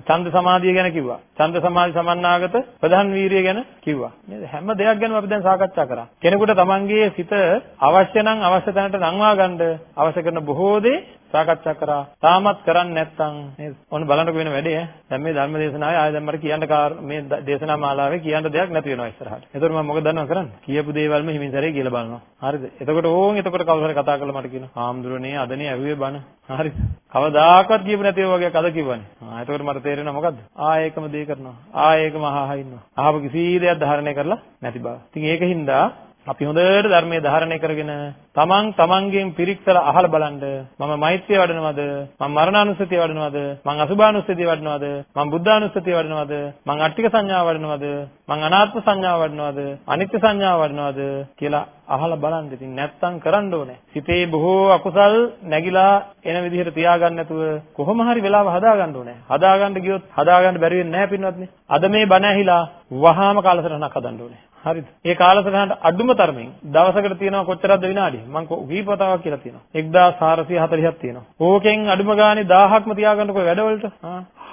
ඡන්ද සමාධිය ගැන කිව්වා. ඡන්ද සමාධි සමන්නාගත ප්‍රධාන වීරිය ගැන කිව්වා. නේද? හැම දෙයක් ගැනම අපි දැන් සාකච්ඡා කරා. කෙනෙකුට තමන්ගේ සිත අවශ්‍ය නම් අවශ්‍ය තැනට නංවා ගන්න අවශ්‍ය කරන බොහෝ දේ සාකච්ඡා කරා. තාමත් කරන්නේ නැත්නම් නේද? ඔන්න බලන්නකො වෙන වැඩේ ඈ. දැන් මේ ධර්ම දේශනාවේ ආයෙ දැන් මට කියන්න මේ දේශනා මාලාවේ කියන්න දෙයක් නැති වෙනවා ඉස්සරහට. එතකොට මම මොකද දන්නව කරන්නේ? කියපු දේවල්ම හිමින් සැරේ කියලා බලනවා. හරිද? එතකොට ඕන් එතකොට කවුරු හරි කතා කරලා මට කියනවා. "හාමුදුරනේ අදනේ ඇහුවේ බණ." හරිද? කවදාකවත් කියපු නැති ඒවා වගේ කද කිව්වනේ. ආ එතකොට මට තේරෙනවා මොකද්ද? ආ ඒකම දේ කරනවා. ආ ඒකම අහහා ඉන්නවා. අහපු කිසි දෙයක් ධාරණය කරලා නැති බව. ඉතින් ඒකින්දා අපි හොඳට ධර්මයේ ධාරණය කරගෙන තමන් තමන්ගෙන් පිරික්සලා අහලා බලන්න මම මෛත්‍රිය වඩනවද? මම මරණානුස්සතිය වඩනවද? මම අසුභානුස්සතිය වඩනවද? මම බුද්ධානුස්සතිය වඩනවද? මම අට්ටික සංඥාව වඩනවද? මම අනාත්ම සංඥාව වඩනවද? අනිත්‍ය සංඥාව වඩනවද කියලා අහලා බලන්න. ඉතින් නැත්තම් කරන්න ඕනේ. සිතේ බොහෝ අකුසල් නැగిලා එන විදිහට තියාගන්න නැතුව කොහොම හරි වෙලාව හදාගන්න ඕනේ. හදාගන්න ගියොත් හදාගන්න බැරි වෙන්නේ නැහැ පින්වත්නි. අද මේ බණ ඇහිලා වහාම කාලසටහනක් හදන්න ඕනේ. හරිද? ඒ කාලසටහනට අඩුම තරමින් දවසකට තියෙනවා කොච්චරද විනාඩි? මම කීප වතාවක් කියලා තියෙනවා. 1440ක් තියෙනවා. ඕකෙන් අඩුම ගානේ 1000ක්ම තියාගන්නකො වැඩවලට.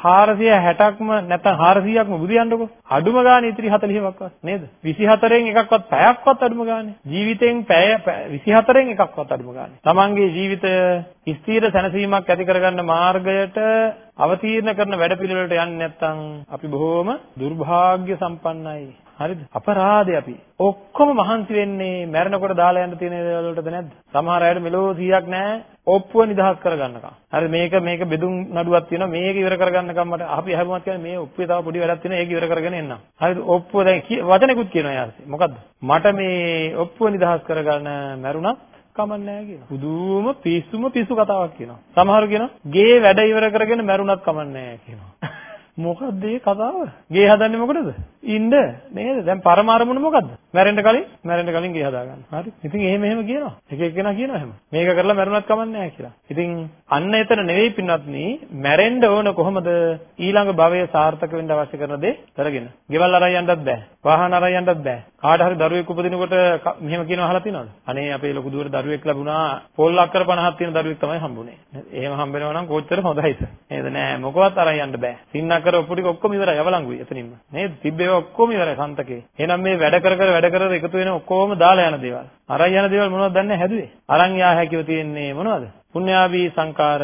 460ක්ම නැත්නම් 400ක්ම බුදියන්නකො. අඩුම ගානේ ඉතිරි 40ක්වත් නේද? 24න් එකක්වත් පැයක්වත් අඩුම ගානේ. ජීවිතෙන් පැය 24න් එකක්වත් අඩුම ගානේ. Tamange ජීවිතය ස්ථීර සැනසීමක් ඇති කරගන්න මාර්ගයට අවතීර්ණ කරන වැඩපිළිවෙලට යන්නේ නැත්නම් අපි බොහෝම දුර්භාග්‍ය සම්පන්නයි. හරිද? අපරාධේ අපි. ඔක්කොම මහන්සි වෙන්නේ මැරෙනකොට දාලා යන්න තියෙන දේවල් වලටද නැද්ද? සමහර අයට මෙලෝ 100ක් නැහැ. ඔප්පුව නිදහස් කරගන්නකම්. හරි මේක මේක බෙදුම් නඩුවක් තියෙනවා මේක ඉවර කරගන්නකම් මට අපි හැමෝම කියන්නේ මේ ඔප්පුවේ තව පොඩි වැඩක් තියෙනවා ඒක ඉවර කරගෙන එන්න. හරිද? ඔප්පුව දැන් වචනෙකුත් කියනවා යාසේ. මොකද්ද? මට මේ ඔප්පුව නිදහස් කරගන්න මැරුණත් කමන්නේ නැහැ කියනවා. පුදුම පිස්සුම පිස්සු කතාවක් කියනවා. සමහරු කියනවා ගේ වැඩ ඉවර කරගෙන මැරුණත් කමන්නේ නැහැ කියනවා. මොකද්ද මේ කතාව? ගේ හදන්නේ මොකටද? ඉන්න නේද? දැන් පරම අරමුණ මොකද්ද? මැරෙන්න කලින් මැරෙන්න කලින් ගේ හදා ගන්න. හරි. ඉතින් එහෙම එහෙම කියනවා. එක එකනා කියනවා එහෙම. මේක කරලා මැරුණත් කමන්නේ නැහැ කියලා. ඉතින් අන්න එතන නෙවෙයි පින්වත්නි මැරෙන්න ඕන කොහොමද? ඊළඟ භවයේ සාර්ථක වෙන්න අවශ්‍ය කරන දේ කරගෙන. ගෙවල් අරන් යන්නත් බෑ. වාහන අරන් යන්නත් බෑ. කාට හරි දරුවෙක් උපදිනකොට මෙහෙම කියනවා අහලා තියෙනවද? අනේ අපේ ලොකු දුවට දරුවෙක් ලැබුණා. පොල් අක්කර 50ක් තියෙන දරුවෙක් තමයි හම්බුනේ. එහෙම හම්බෙනවා නම් කොච්චර හොඳයිද? නේද? නෑ මොකවත් අරන් යන්න බෑ. සින්නක් කර ඔප්පු ටික ඔක්කොම ඉවරයි අවලංගුයි එතනින්ම. නේද? තිබ්බේ ඔක්කොම ඉවරයි සන්තකේ. එහෙනම් මේ වැඩ කර කර වැඩ කර එකතු වෙන ඔක්කොම දාලා යන දේවල්. අරන් යන දේවල් මොනවද දන්නේ හැදුවේ? අරන් යා හැකිව තියෙන්නේ මොනවද? පුණ්‍යාභී සංකාර,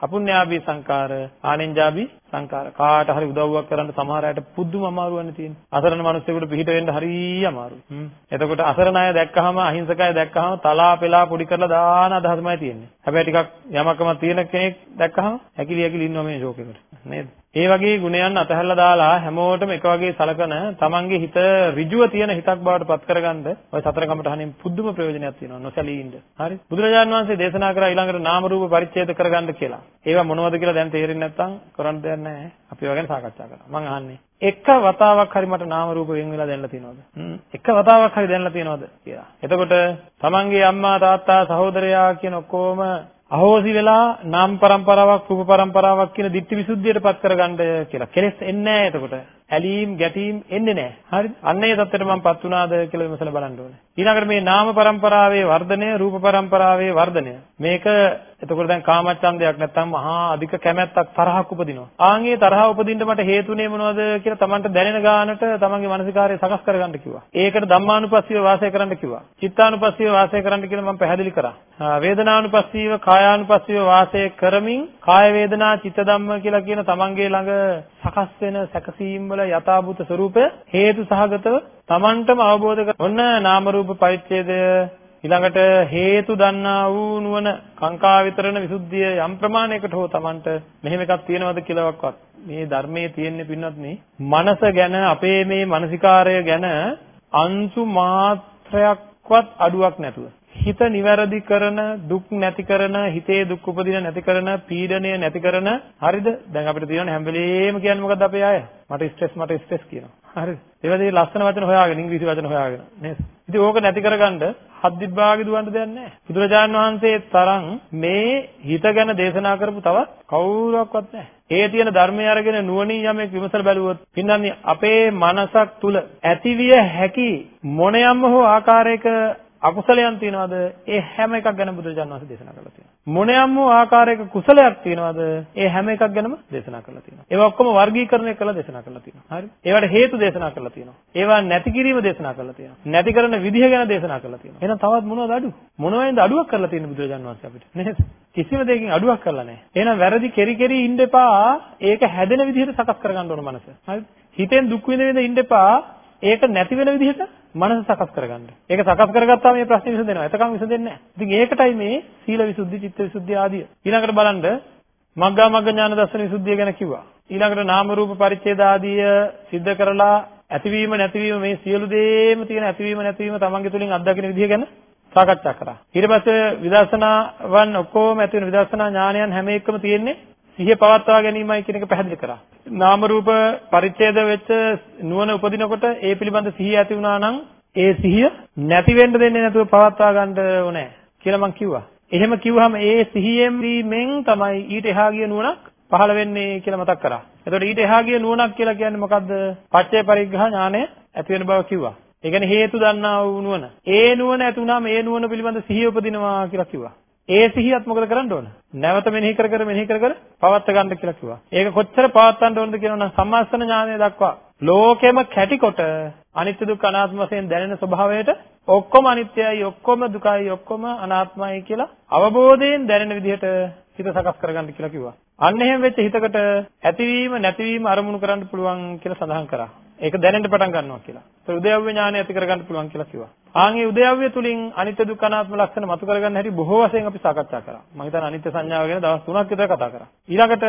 අපුණ්‍යාභී සංකාර, ආනෙන්ජාභී සංකාර. කාට හරි උදව්වක් කරන්න සමහර අයට පුදුම අමාරුවන්නේ තියෙන්නේ. අසරණ මිනිස්සුන්ට පිළිහිට වෙන්න හරිය අමාරුයි. එතකොට අසරණ අය දැක්කහම අහිංසක අය දැක්කහම තලා පෙලා පොඩි කරලා දාන අදහසමයි තියෙන්නේ. හැබැයි ටිකක් යමකම තියෙන කෙනෙක් දැක්කහම ඇකිලි ඇකිලි ඉන්නවා මේ ෂෝක් එකට. නේද? ඒ වගේ ගුණයන් අතහැරලා දාලා හැමෝටම එක වගේ සලකන තමන්ගේ හිත ඍජුව තියෙන හිතක් බවට පත් කරගන්න ඔය සතර කමටහනින් පුදුම ප්‍රයෝජනයක් තියෙනවා නොසැලී ඉන්න. හරි? බුදුරජාන් වහන්සේ දේශනා කරා ඊළඟට නාම රූප පරිච්ඡේද කරගන්න කියලා. ඒවා මොනවද කියලා දැන් තේරෙන්නේ නැත්නම් කරන්න දෙයක් කමන්නේ නැහැ. අපි ඔය ගැන සාකච්ඡා කරනවා. මම අහන්නේ එක වතාවක් හරි මට නාම රූප වෙන් වෙලා දැනලා තියෙනවද? එක වතාවක් හරි දැනලා තියෙනවද කියලා. එතකොට තමන්ගේ අම්මා තාත්තා සහෝදරයා කියන ඔක්කොම අහෝසි වෙලා නාම પરම්පරාවක් රූප પરම්පරාවක් කියන ditthi visuddhiyටපත් කරගන්න කියලා. කෙලස් එන්නේ නැහැ එතකොට. ඇලීම් ගැටීම් එන්නේ නැහැ. හරිද? අන්න ඒ தත්තෙට මමපත් උනාද කියලා විමසලා බලන්න ඕනේ. ඊළඟට මේ නාම પરම්පරාවේ වර්ධනය, රූප પરම්පරාවේ වර්ධනය. මේක එතකොට දැන් කාමච්ඡන්දයක් නැත්තම් මහා අධික කැමැත්තක් තරහක් උපදිනවා. ආන්ගේ තරහ උපදින්න මට හේතුනේ මොනවද කියලා Tamanට දැනෙන ගානට Tamanගේ මානසිකාරය සකස් කරගන්න කිව්වා. ඒකට ධම්මානුපස්සීව වාසය කරන්න කිව්වා. චිත්තානුපස්සීව වාසය කරන්න කියලා මම පැහැදිලි කරා. වේදනානුපස්සීව කායානුපස්සීව වාසය කරමින් කාය වේදනා චිත්ත ධම්ම කියලා කියන Tamanගේ ළඟ සකස් වෙන සැකසීම් වල යථාභූත ස්වરૂපය හේතු සහගතව Tamanටම අවබෝධ කර ඔන්න නාම රූප පරිච්ඡේදය ඊළඟට හේතු දන්නා වූ නුවණ කාංකා විතරණ විසුද්ධිය යම් ප්‍රමාණයකට හෝ Tamanට මෙහෙම එකක් තියෙනවද කියලාවත් මේ ධර්මයේ තියෙන්නේ පින්වත් මේ මනස ගැන අපේ මේ මානසිකාරය ගැන අංශු මාත්‍රයක්වත් අඩුවක් නැතුව. හිත නිවැරදි කරන දුක් නැති කරන හිතේ දුක් උපදින නැති කරන පීඩණය නැති කරන හරිද? දැන් අපිට තියෙන හැම වෙලේම කියන්නේ මොකද්ද අපේ අය? මට ස්ට්‍රෙස් මට ස්ට්‍රෙස් කියනවා. හරිද? ඒ වගේ ලස්සන වචන හොයාගෙන ඉංග්‍රීසි වචන හොයාගෙන නේද? ඉතින් ඕක නැති කරගන්න හද්දිත් භාගෙ දුවන්න දෙයක් නැහැ. බුදුරජාණන් වහන්සේ තරම් මේ හිත ගැන දේශනා කරපු තවත් කවුරක්වත් නැහැ. ඒ තියෙන ධර්මය අරගෙන නුවණින් යමෙක් විමසලා බැලුවොත් පින්නන්නේ අපේ මනසක් තුල ඇතිවිය හැකි මොනියම්ම හෝ ආකාරයක අකුසලයන් තියනවාද? ඒ හැම එකක් ගැන බුදුරජාණන් වහන්සේ දේශනා කරලා තියෙනවා. මොනියම් වූ ආකාරයක කුසලයක් තියනවාද? ඒ හැම එකක් ගැනම දේශනා කරලා තියෙනවා. ඒවා ඔක්කොම වර්ගීකරණය කරලා දේශනා කරලා තියෙනවා. හරි? ඒවට හේතු දේශනා කරලා තියෙනවා. ඒවා නැති කිරීම දේශනා කරලා තියෙනවා. නැති කරන විදිහ ගැන දේශනා කරලා තියෙනවා. එහෙනම් තවත් මොනවද අඩු? මොනවයින්ද අඩුවක් කරලා තියෙන්නේ බුදුරජාණන් වහන්සේ අපිට? නේද? කිසිම දෙයකින් අඩුවක් කරලා නැහැ. එහෙනම් වැරදි කෙරි කෙරි ඉන්න එපා. ඒක හැදෙන විදිහට සකස් කරගන්න ඕන මනස. හරි? හිතෙන් දුක් විඳ විඳ ඉන්න එපා. ඒක නැති වෙන විදිහට මනස සකස් කරගන්න. ඒක සකස් කරගත්තාම මේ ප්‍රශ්නේ විසඳෙනවා. එතකන් විසඳෙන්නේ නැහැ. ඉතින් ඒකටයි මේ සීල විසුද්ධි, චිත්ත විසුද්ධි ආදිය. ඊළඟට බලන්න මග්ගා මග්ග ඥාන දර්ශන විසුද්ධිය ගැන කිව්වා. ඊළඟට නාම රූප පරිච්ඡේද ආදිය සිද්ධ කරලා ඇතිවීම නැතිවීම මේ සියලු දේම තියෙන ඇතිවීම නැතිවීම තමන්ගේ තුලින් අත්දකින විදිහ ගැන සාකච්ඡා කරා. ඊට පස්සේ විදර්ශනාවන් ඔක්කොම ඇති වෙන විදර්ශනා ඥානයන් හැම එකම තියෙන්නේ සිහිය පවත්වා ගැනීමයි කියන එක පැහැදිලි කරා. නාම රූප පරිච්ඡේද වෙච්ච නුවණ උපදිනකොට ඒ පිළිබඳ සිහිය ඇති වුණා නම් ඒ සිහිය නැති වෙන්න දෙන්නේ නැතුව පවත්වා ගන්න ඕනේ කියලා මම කිව්වා. එහෙම කිව්වහම ඒ සිහියෙන් මෙන් තමයි ඊට එහා ගිය නුවණක් පහළ වෙන්නේ කියලා මතක් කරා. එතකොට ඊට එහා ගිය නුවණක් කියලා කියන්නේ මොකද්ද? පච්චේ පරිග්‍රහ ඥානය ඇති වෙන බව කිව්වා. ඒ කියන්නේ හේතු දන්නා වූ නුවණ. ඒ නුවණ ඇති වුණාම ඒ නුවණ පිළිබඳ සිහිය උපදිනවා කියලා කිව්වා. ඒ සිහියත් මොකද කරන්න ඕන? නැවත මෙනෙහි කර කර මෙනෙහි කර කර පවත්ත ගන්න කියලා කිව්වා. ඒක කොච්චර පවත්වන්න ඕනද කියනවනම් සම්මාසන ඥානය දක්වා ලෝකෙම කැටිකොට අනිත්‍ය දුක්ඛ අනාත්ම වශයෙන් දැනෙන ස්වභාවයට ඔක්කොම අනිත්‍යයි ඔක්කොම දුකයි ඔක්කොම අනාත්මයි කියලා අවබෝධයෙන් දැනෙන විදිහට හිත සකස් කරගන්න කියලා කිව්වා. අන්න එහෙම වෙච්ච හිතකට ඇතිවීම නැතිවීම අරමුණු කරන්න පුළුවන් කියලා සඳහන් කරා. ඒක දැනෙන්න පටන් ගන්නවා කියලා. ඒ උදයව්‍ය ඥානය ඇති කරගන්න පුළුවන් කියලා කිව්වා. ආන්ගේ උදයව්‍ය තුලින් අනිත්‍ය දුක්ඛ අනාත්ම ලක්ෂණ මතු කරගන්න හැටි බොහෝ වශයෙන් අපි සාකච්ඡා කරා. මම හිතන්නේ අනිත්‍ය සංඥාව ගැන දවස් 3ක් විතර කතා කරා. ඊළඟට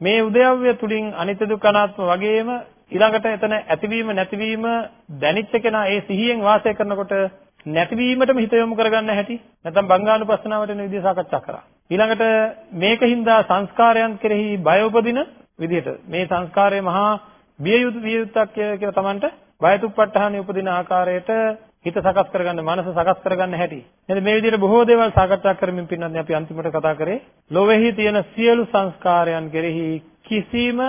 මේ උදයව්‍ය තුලින් අනිත්‍ය දුක්ඛ අනාත්ම වගේම ඊළඟට එතන ඇතිවීම නැතිවීම දැනිච්ච කෙනා ඒ සිහියෙන් වාසය කරනකොට නැතිවීමටම හිත යොමු කරගන්න හැටි නැත්නම් බංගානුපස්සනාවට එන විදිහ සාකච්ඡා කරා. ඊළඟට මේකින්දා සංස්කාරයන් කෙරෙහි බය උපදින විදිහට මේ සංස්කාරය මහා බිය යුතු විය යුත්තක් කියලා Tamanට බයතුප්පට්ඨානෙ උපදින ආකාරයට හිත සකස් කරගන්න මනස සකස් කරගන්න හැටි. නේද මේ විදිහට බොහෝ දේවල් සාකච්ඡා කරමින් පින්නත් අපි අන්තිමට කතා කරේ ලෝවෙහි තියෙන සියලු සංස්කාරයන් කෙරෙහි කිසිම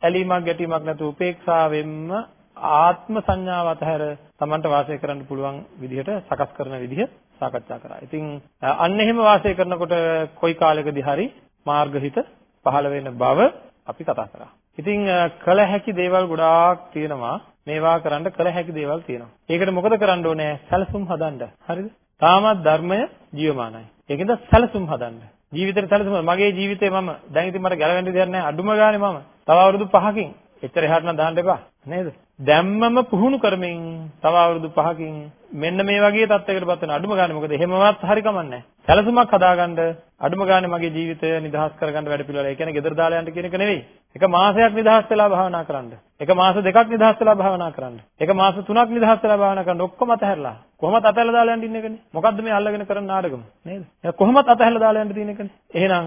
ඇලීමක් ගැටීමක් නැතුව උපේක්ෂාවෙන්ම ආත්ම සංඥාව අතහැර Tamanට වාසය කරන්න පුළුවන් විදිහට සකස් කරන විදිහ සාකච්ඡා කරා. ඉතින් අන්න එහෙම වාසය කරනකොට කොයි කාලෙකදී හරි මාර්ගහිත පහළ වෙන බව අපි කතා කරා. ඉතින් කළ හැකි දේවල් ගොඩාක් තියෙනවා. මේවා කරන්න කළ හැකි දේවල් තියෙනවා. ඒකට මොකද කරන්න ඕනේ? සැලසුම් හදන්න. හරිද? තාමත් ධර්මය ජීවමානයි. ඒකෙන්ද සැලසුම් හදන්න. ජීවිතේ සැලසුම මගේ ජීවිතේ මම දැන් ඉතින් මට ගැලවෙන්න දෙයක් නැහැ. අඩුම ගානේ මම තව අවුරුදු 5කින් එච්චර එහාට නම් දාන්න එපා. නේද? දැම්මම පුහුණු කරමින් තව අවුරුදු 5කින් මෙන්න මේ වගේ තත්යකටපත් වෙන අඩුම ගානේ මොකද එහෙමවත් හරි කමන්නේ සැලසුමක් හදාගන්න අඩුම ගානේ මගේ ජීවිතය නිදහස් කරගන්න වැඩ පිළිවෙල. ඒ කියන්නේ ගෙදර දාලා යන්න කියන එක නෙවෙයි. එක මාසයක් නිදහස් වෙලා භාවනා කරන්න. එක මාස දෙකක් නිදහස් වෙලා භාවනා කරන්න. එක මාස තුනක් නිදහස් වෙලා භාවනා කරන්න. ඔක්කොම අතහැරලා. කොහොමද අතහැරලා දාලා යන්න ඉන්නේ කනේ? මොකද්ද මේ අල්ලගෙන කරන නාටකම? නේද? කොහොමද අතහැරලා දාලා යන්න තියෙන්නේ කනේ? එහෙනම්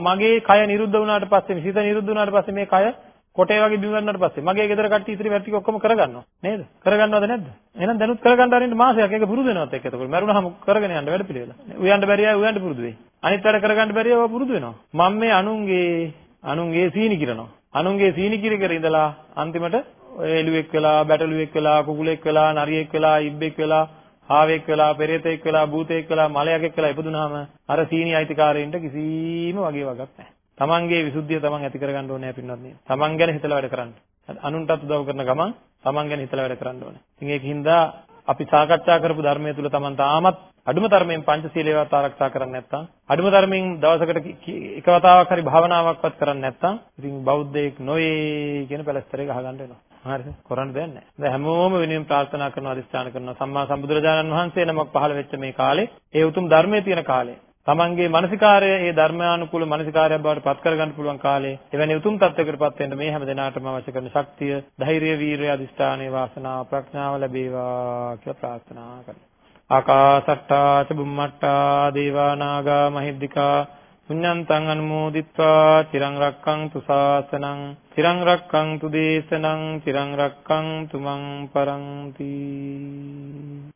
මගේ කය නිරුද්ධ වුණාට පස්සේ, සිත නිරුද්ධ වුණාට පස්සේ මේ කය කොටේ වගේ බිම ගන්නට පස්සේ මගේ ගෙදර කට්ටිය ඉතිරි වැඩ ටික ඔක්කොම කරගන්නවා නේද? කරගන්නවද නැද්ද? එහෙනම් දැනුත් කරගන්න ආරින්න මාසයක් ඒක පුරුදු වෙනවත් එක්ක එතකොට මරුණාම කරගෙන යන්න වැඩ පිළිවෙල. උයන්ඩ බැරි අය උයන්ඩ පුරුදු වෙයි. අනිත් වැඩ කරගන්න බැරි අය පුරුදු වෙනවා. මම මේ අනුන්ගේ අනුන්ගේ සීනි කිරනවා. අනුන්ගේ සීනි කිර කර ඉඳලා අන්තිමට එළුවෙක් වෙලා, බැටළුවෙක් වෙලා, කුකුලෙක් වෙලා, නරියෙක් වෙලා, ඉබ්බෙක් වෙලා, ආවෙක් වෙලා, පෙරේතෙක් වෙලා, භූතෙක් වෙලා, මලයකෙක් වෙලා ඉපදුනාම අර සීනි අයිතිකාරයින්ට කිසිම වගේ වගක් නැහැ. තමන්ගේ විසුද්ධිය තමන් ඇති කරගන්න ඕනේ පින්වත්නි. තමන් ගැන හිතලා වැඩ කරන්න. අනුන්ටත් උදව් කරන ගමන් තමන් ගැන හිතලා වැඩ කරන්න ඕනේ. ඉතින් ඒකින්ද අපි සාකච්ඡා කරපු ධර්මයේ තුල තමන් තාමත් අඩුම තරමින් පංචශීලයවත් ආරක්ෂා කරන්නේ නැත්නම් අඩුම තරමින් දවසකට එක වතාවක් හරි භාවනාවක්වත් කරන්නේ නැත්නම් ඉතින් බෞද්ධයෙක් නොවේ කියන පැලස්තරේ ගහගන්න වෙනවා. හරිද? කරන්න දෙයක් නැහැ. දැන් හැමෝම වෙනුවෙන් ප්‍රාර්ථනා කරනවා අදිස්ථාන කරනවා සම්මා සම්බුදුරජාණන් වහන්සේ නමක් පහළ වෙච්ච මේ කාලේ ඒ උතුම් ධර්මයේ තියෙන කාලේ තමන්ගේ මානසිකාරය ඒ ධර්මානුකූල මානසිකාරයක් බවට පත් කරගන්න පුළුවන් කාලේ එවැනි උතුම් තත්යකටපත් වෙන්න මේ හැම දිනාටම අවශ්‍ය කරන ශක්තිය, ධෛර්යය, වීරිය, අදිෂ්ඨානයේ වාසනාව, ප්‍රඥාව ලැබේවා කියලා ප්‍රාර්ථනා කරනවා. ආකාසට්ටා ච බුම්මට්ටා දේවා නාග මහිද්దికා පුඤ්ඤන්තං අනුමෝදිත්වා තිරං රක්ඛන්තු ශාසනං තිරං රක්ඛන්තු දේශනං තිරං රක්ඛන්තු මං පරන්ති